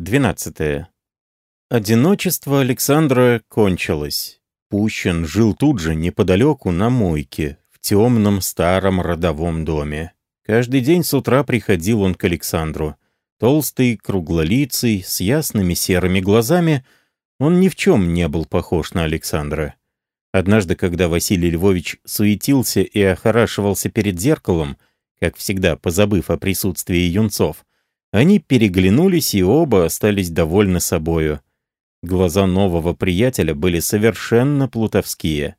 12. Одиночество Александра кончилось. Пущин жил тут же, неподалеку, на мойке, в темном старом родовом доме. Каждый день с утра приходил он к Александру. Толстый, круглолицый, с ясными серыми глазами, он ни в чем не был похож на Александра. Однажды, когда Василий Львович суетился и охорашивался перед зеркалом, как всегда позабыв о присутствии юнцов, они переглянулись и оба остались довольны собою. Глаза нового приятеля были совершенно плутовские.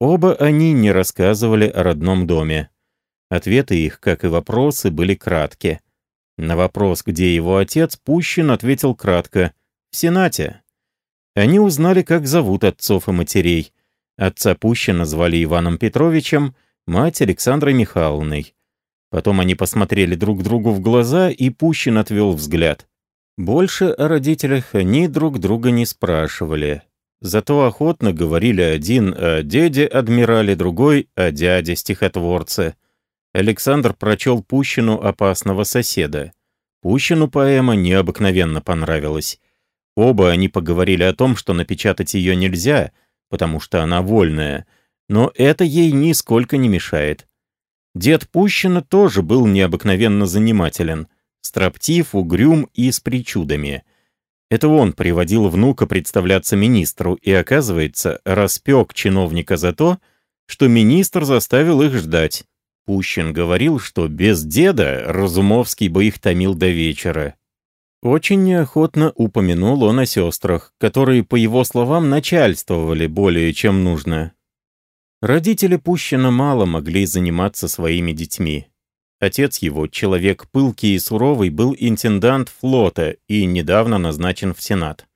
Оба они не рассказывали о родном доме. Ответы их, как и вопросы, были кратки. На вопрос, где его отец, Пущин ответил кратко «В Сенате». Они узнали, как зовут отцов и матерей. Отца Пущина звали Иваном Петровичем, мать Александрой Михайловной. Потом они посмотрели друг другу в глаза, и Пущин отвел взгляд. Больше о родителях они друг друга не спрашивали. Зато охотно говорили один о деде-адмирале, другой о дяде-стихотворце. Александр прочел Пущину «Опасного соседа». Пущину поэма необыкновенно понравилась. Оба они поговорили о том, что напечатать ее нельзя, потому что она вольная, но это ей нисколько не мешает. Дед Пущина тоже был необыкновенно занимателен, строптив, угрюм и с причудами. Это он приводил внука представляться министру и, оказывается, распек чиновника за то, что министр заставил их ждать. Пущин говорил, что без деда Разумовский бы их томил до вечера. Очень неохотно упомянул он о сестрах, которые, по его словам, начальствовали более чем нужно. Родители Пущина мало могли заниматься своими детьми. Отец его, человек пылкий и суровый, был интендант флота и недавно назначен в Сенат.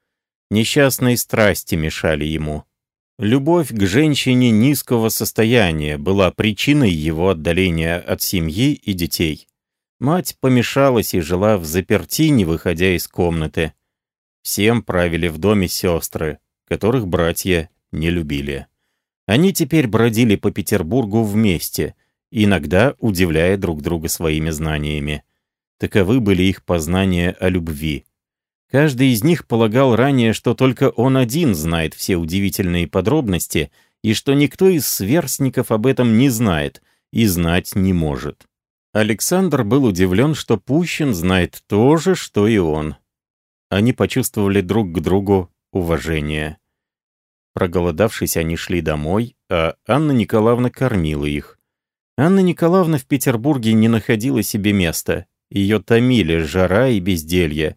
Несчастные страсти мешали ему. Любовь к женщине низкого состояния была причиной его отдаления от семьи и детей. Мать помешалась и жила в заперти, не выходя из комнаты. Всем правили в доме сестры, которых братья не любили. Они теперь бродили по Петербургу вместе, иногда удивляя друг друга своими знаниями. Таковы были их познания о любви. Каждый из них полагал ранее, что только он один знает все удивительные подробности, и что никто из сверстников об этом не знает и знать не может. Александр был удивлен, что Пущин знает то же, что и он. Они почувствовали друг к другу уважение. Проголодавшись, они шли домой, а Анна Николаевна кормила их. Анна Николаевна в Петербурге не находила себе места. Ее томили жара и безделье.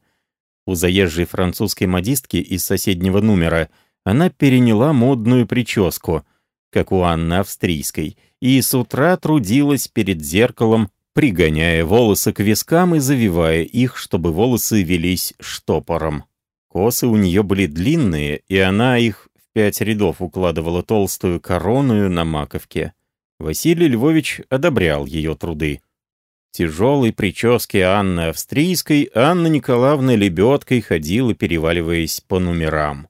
У заезжей французской модистки из соседнего номера она переняла модную прическу, как у Анны Австрийской, и с утра трудилась перед зеркалом, пригоняя волосы к вискам и завивая их, чтобы волосы велись штопором. Косы у нее были длинные, и она их пять рядов укладывала толстую короную на маковке. Василий Львович одобрял ее труды. Тяжелой прически Анны Австрийской Анна Николаевна лебедкой ходила, переваливаясь по номерам.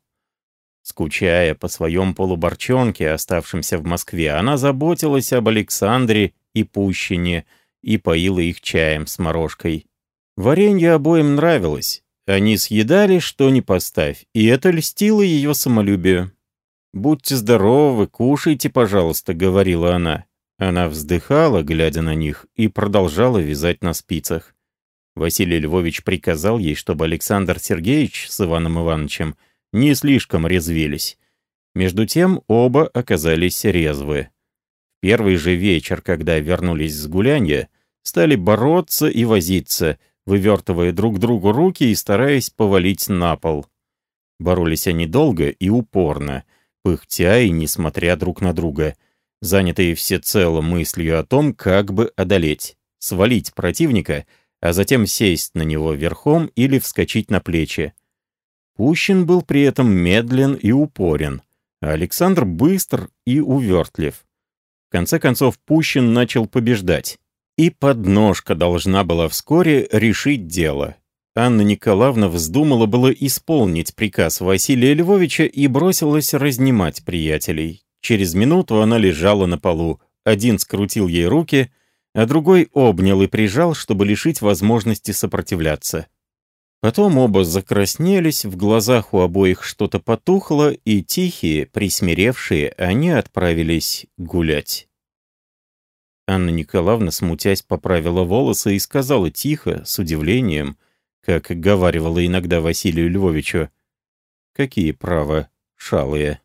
Скучая по своем полуборчонке, оставшемся в Москве, она заботилась об Александре и Пущине и поила их чаем с морожкой. Варенье обоим нравилось, они съедали, что ни поставь, и это льстило ее самолюбию. «Будьте здоровы, кушайте, пожалуйста», — говорила она. Она вздыхала, глядя на них, и продолжала вязать на спицах. Василий Львович приказал ей, чтобы Александр Сергеевич с Иваном Ивановичем не слишком резвились. Между тем оба оказались резвы. Первый же вечер, когда вернулись с гулянья, стали бороться и возиться — вывертывая друг другу руки и стараясь повалить на пол. Боролись они долго и упорно, пыхтя и несмотря друг на друга, занятые всецело мыслью о том, как бы одолеть, свалить противника, а затем сесть на него верхом или вскочить на плечи. Пущин был при этом медлен и упорен, а Александр быстр и увертлив. В конце концов Пущин начал побеждать. И подножка должна была вскоре решить дело. Анна Николаевна вздумала было исполнить приказ Василия Львовича и бросилась разнимать приятелей. Через минуту она лежала на полу. Один скрутил ей руки, а другой обнял и прижал, чтобы лишить возможности сопротивляться. Потом оба закраснелись, в глазах у обоих что-то потухло, и тихие, присмиревшие, они отправились гулять. Анна Николаевна, смутясь, поправила волосы и сказала тихо, с удивлением, как говаривала иногда Василию Львовичу, «Какие права, шалые!»